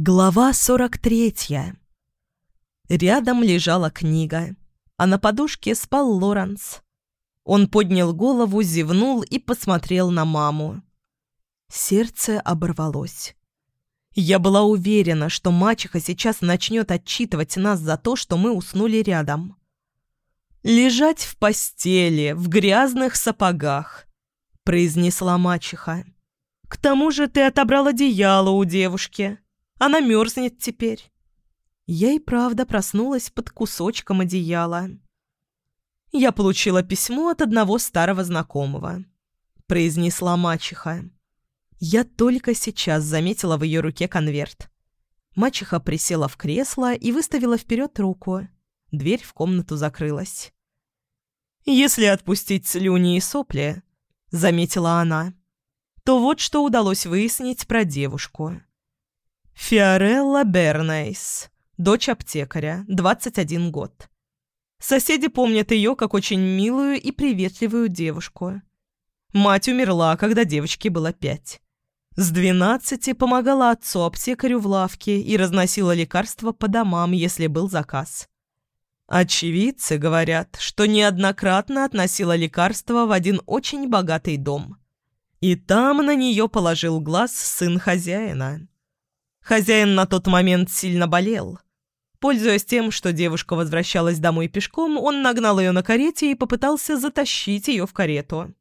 Глава 43. Рядом лежала книга, а на подушке спал Лоренс. Он поднял голову, зевнул и посмотрел на маму. Сердце оборвалось. Я была уверена, что мачеха сейчас начнет отчитывать нас за то, что мы уснули рядом. «Лежать в постели, в грязных сапогах», — произнесла мачеха. «К тому же ты отобрал одеяло у девушки». Она мерзнет теперь. Я и правда проснулась под кусочком одеяла. «Я получила письмо от одного старого знакомого», — произнесла мачеха. Я только сейчас заметила в ее руке конверт. Мачеха присела в кресло и выставила вперед руку. Дверь в комнату закрылась. «Если отпустить слюни и сопли», — заметила она, — «то вот что удалось выяснить про девушку». Фиорелла Бернейс, дочь аптекаря, 21 год. Соседи помнят ее как очень милую и приветливую девушку. Мать умерла, когда девочке было пять. С двенадцати помогала отцу-аптекарю в лавке и разносила лекарства по домам, если был заказ. Очевидцы говорят, что неоднократно относила лекарства в один очень богатый дом. И там на нее положил глаз сын хозяина. Хозяин на тот момент сильно болел. Пользуясь тем, что девушка возвращалась домой пешком, он нагнал ее на карете и попытался затащить ее в карету.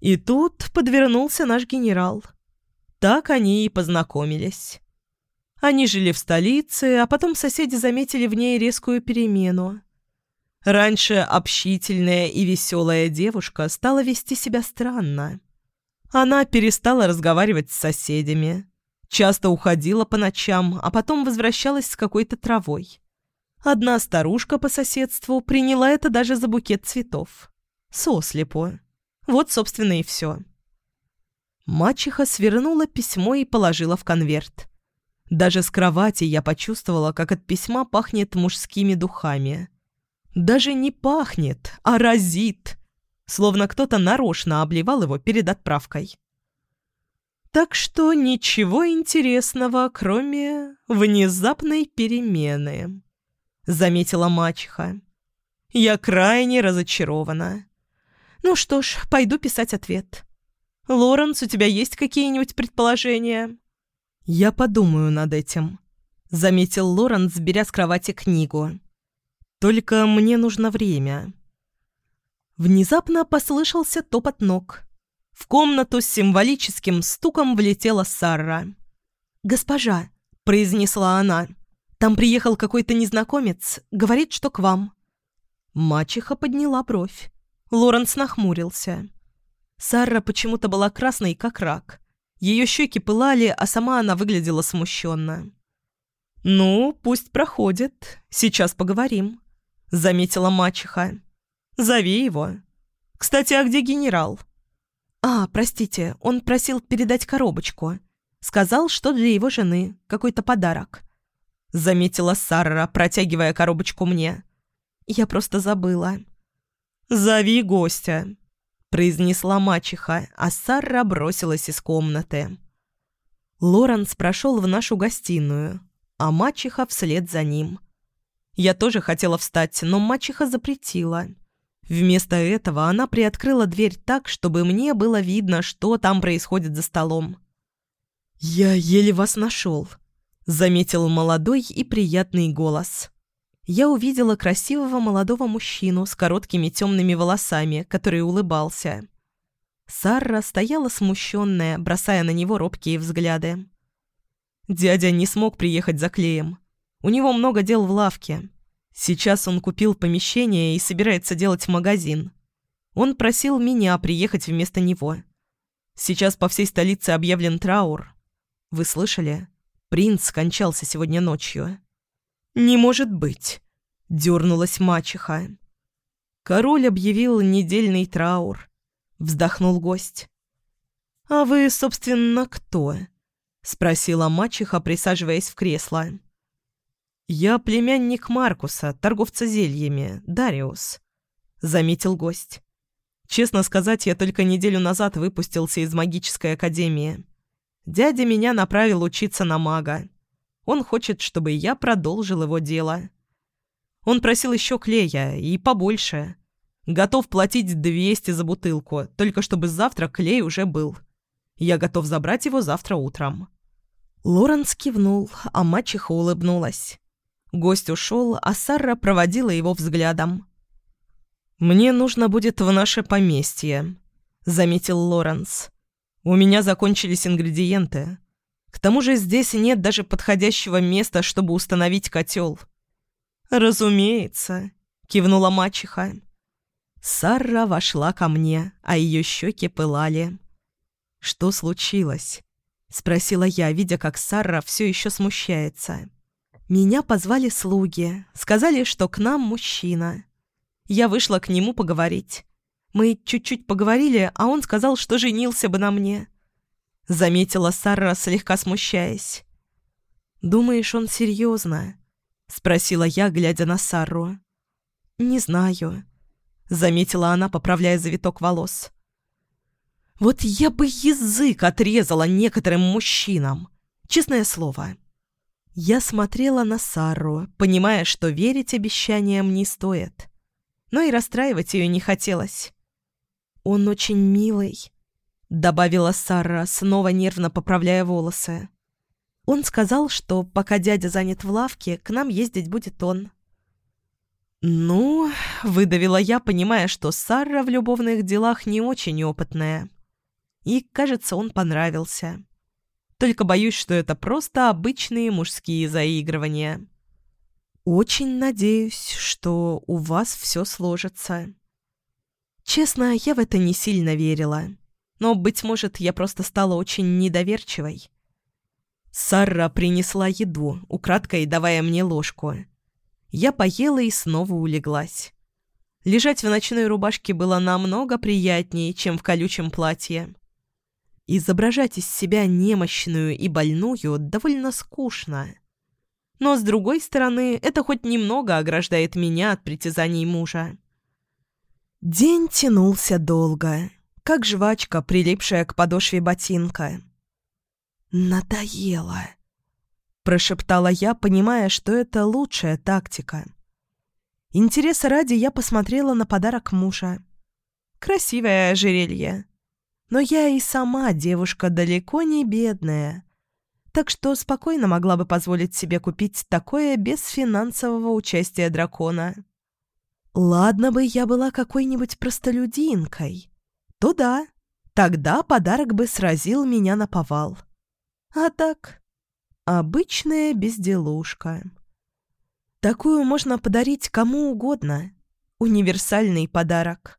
И тут подвернулся наш генерал. Так они и познакомились. Они жили в столице, а потом соседи заметили в ней резкую перемену. Раньше общительная и веселая девушка стала вести себя странно. Она перестала разговаривать с соседями, Часто уходила по ночам, а потом возвращалась с какой-то травой. Одна старушка по соседству приняла это даже за букет цветов. Сослепо. Вот, собственно, и все. Мачеха свернула письмо и положила в конверт. Даже с кровати я почувствовала, как от письма пахнет мужскими духами. Даже не пахнет, а разит. Словно кто-то нарочно обливал его перед отправкой. Так что ничего интересного, кроме внезапной перемены, заметила мачеха. Я крайне разочарована. Ну что ж, пойду писать ответ. Лоренс, у тебя есть какие-нибудь предположения? Я подумаю над этим, заметил Лоренс, беря с кровати книгу. Только мне нужно время. Внезапно послышался топот ног. В комнату с символическим стуком влетела Сара. «Госпожа», — произнесла она, — «там приехал какой-то незнакомец, говорит, что к вам». Мачеха подняла бровь. Лоренс нахмурился. Сара почему-то была красной, как рак. Ее щеки пылали, а сама она выглядела смущенно. «Ну, пусть проходит. Сейчас поговорим», — заметила мачеха. «Зови его. Кстати, а где генерал?» «А, простите, он просил передать коробочку. Сказал, что для его жены. Какой-то подарок». Заметила Сара, протягивая коробочку мне. «Я просто забыла». «Зови гостя», — произнесла мачеха, а Сара бросилась из комнаты. Лоренс прошел в нашу гостиную, а мачеха вслед за ним. Я тоже хотела встать, но мачеха запретила. Вместо этого она приоткрыла дверь так, чтобы мне было видно, что там происходит за столом. «Я еле вас нашел», — заметил молодой и приятный голос. Я увидела красивого молодого мужчину с короткими темными волосами, который улыбался. Сара стояла смущенная, бросая на него робкие взгляды. Дядя не смог приехать за клеем. У него много дел в лавке. Сейчас он купил помещение и собирается делать магазин. Он просил меня приехать вместо него. Сейчас по всей столице объявлен траур. Вы слышали? Принц скончался сегодня ночью. «Не может быть!» — дернулась мачеха. Король объявил недельный траур. Вздохнул гость. «А вы, собственно, кто?» — спросила мачеха, присаживаясь в кресло. «Я племянник Маркуса, торговца зельями, Дариус», — заметил гость. «Честно сказать, я только неделю назад выпустился из магической академии. Дядя меня направил учиться на мага. Он хочет, чтобы я продолжил его дело. Он просил еще клея, и побольше. Готов платить 200 за бутылку, только чтобы завтра клей уже был. Я готов забрать его завтра утром». Лоренс кивнул, а мачеха улыбнулась. Гость ушел, а Сара проводила его взглядом. «Мне нужно будет в наше поместье», — заметил Лоренс. «У меня закончились ингредиенты. К тому же здесь нет даже подходящего места, чтобы установить котел». «Разумеется», — кивнула мачеха. Сара вошла ко мне, а ее щеки пылали. «Что случилось?» — спросила я, видя, как Сара все еще смущается. «Меня позвали слуги, сказали, что к нам мужчина. Я вышла к нему поговорить. Мы чуть-чуть поговорили, а он сказал, что женился бы на мне». Заметила Сара, слегка смущаясь. «Думаешь, он серьезно?» — спросила я, глядя на Сару. «Не знаю», — заметила она, поправляя завиток волос. Вот я бы язык отрезала некоторым мужчинам. Честное слово. Я смотрела на Сару, понимая, что верить обещаниям не стоит. Но и расстраивать ее не хотелось. «Он очень милый», — добавила Сара, снова нервно поправляя волосы. «Он сказал, что пока дядя занят в лавке, к нам ездить будет он». «Ну», — выдавила я, понимая, что Сара в любовных делах не очень опытная. И, кажется, он понравился. Только боюсь, что это просто обычные мужские заигрывания. Очень надеюсь, что у вас все сложится. Честно, я в это не сильно верила. Но, быть может, я просто стала очень недоверчивой. Сара принесла еду, украдкой давая мне ложку. Я поела и снова улеглась. Лежать в ночной рубашке было намного приятнее, чем в колючем платье. Изображать из себя немощную и больную довольно скучно. Но, с другой стороны, это хоть немного ограждает меня от притязаний мужа. День тянулся долго, как жвачка, прилипшая к подошве ботинка. «Надоело», — прошептала я, понимая, что это лучшая тактика. Интереса ради я посмотрела на подарок мужа. Красивое ожерелье. Но я и сама девушка далеко не бедная, так что спокойно могла бы позволить себе купить такое без финансового участия дракона. Ладно бы я была какой-нибудь простолюдинкой, то да, тогда подарок бы сразил меня на повал. А так, обычная безделушка. Такую можно подарить кому угодно. Универсальный подарок.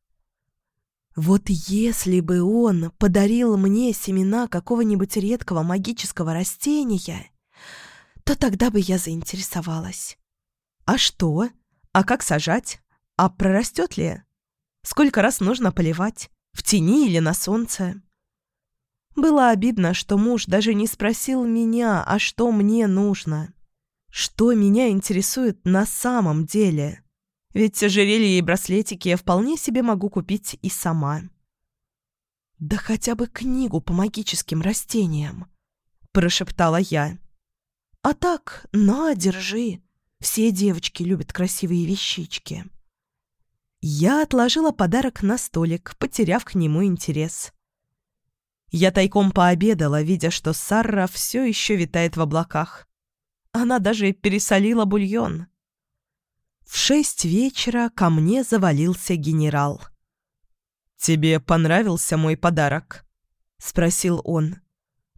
Вот если бы он подарил мне семена какого-нибудь редкого магического растения, то тогда бы я заинтересовалась. А что? А как сажать? А прорастет ли? Сколько раз нужно поливать? В тени или на солнце? Было обидно, что муж даже не спросил меня, а что мне нужно. Что меня интересует на самом деле? Ведь ожерелье и браслетики я вполне себе могу купить и сама. «Да хотя бы книгу по магическим растениям», — прошептала я. «А так, на, держи. Все девочки любят красивые вещички». Я отложила подарок на столик, потеряв к нему интерес. Я тайком пообедала, видя, что Сарра все еще витает в облаках. Она даже пересолила бульон. В шесть вечера ко мне завалился генерал. «Тебе понравился мой подарок?» — спросил он.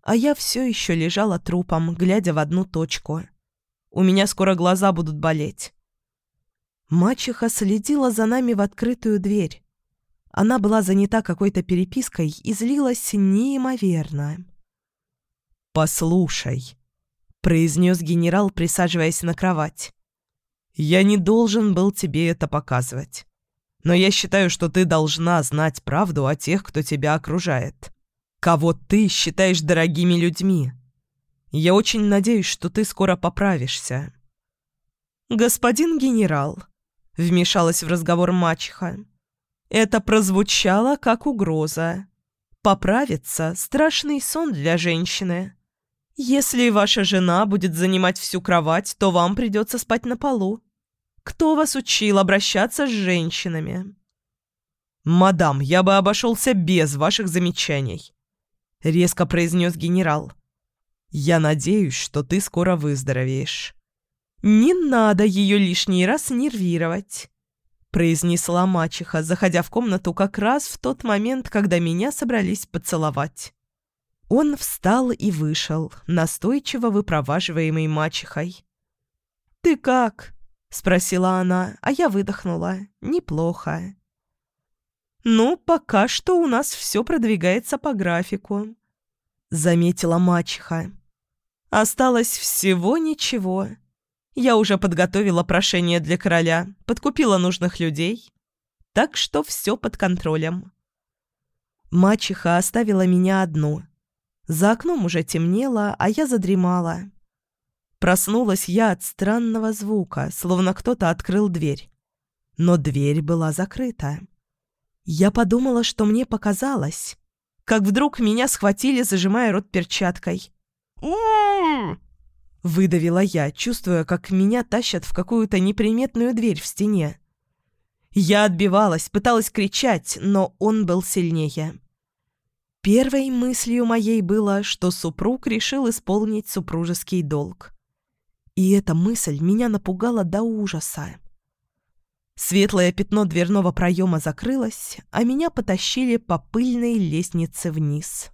А я все еще лежала трупом, глядя в одну точку. У меня скоро глаза будут болеть. Мачеха следила за нами в открытую дверь. Она была занята какой-то перепиской и злилась неимоверно. «Послушай», — произнес генерал, присаживаясь на кровать. Я не должен был тебе это показывать. Но я считаю, что ты должна знать правду о тех, кто тебя окружает. Кого ты считаешь дорогими людьми. Я очень надеюсь, что ты скоро поправишься». «Господин генерал», — вмешалась в разговор мачеха, — «это прозвучало как угроза. Поправиться — страшный сон для женщины. Если ваша жена будет занимать всю кровать, то вам придется спать на полу. Кто вас учил обращаться с женщинами?» «Мадам, я бы обошелся без ваших замечаний», — резко произнес генерал. «Я надеюсь, что ты скоро выздоровеешь». «Не надо ее лишний раз нервировать», — произнесла мачеха, заходя в комнату как раз в тот момент, когда меня собрались поцеловать. Он встал и вышел, настойчиво выпроваживаемый мачехой. «Ты как?» — спросила она, а я выдохнула. «Неплохо». «Ну, пока что у нас все продвигается по графику», — заметила мачеха. «Осталось всего ничего. Я уже подготовила прошение для короля, подкупила нужных людей, так что все под контролем». Мачеха оставила меня одну — за окном уже темнело, а я задремала. Проснулась я от странного звука, словно кто-то открыл дверь. Но дверь была закрыта. Я подумала, что мне показалось, как вдруг меня схватили, зажимая рот перчаткой. Выдавила я, чувствуя, как меня тащат в какую-то неприметную дверь в стене. Я отбивалась, пыталась кричать, но он был сильнее. Первой мыслью моей было, что супруг решил исполнить супружеский долг. И эта мысль меня напугала до ужаса. Светлое пятно дверного проема закрылось, а меня потащили по пыльной лестнице вниз.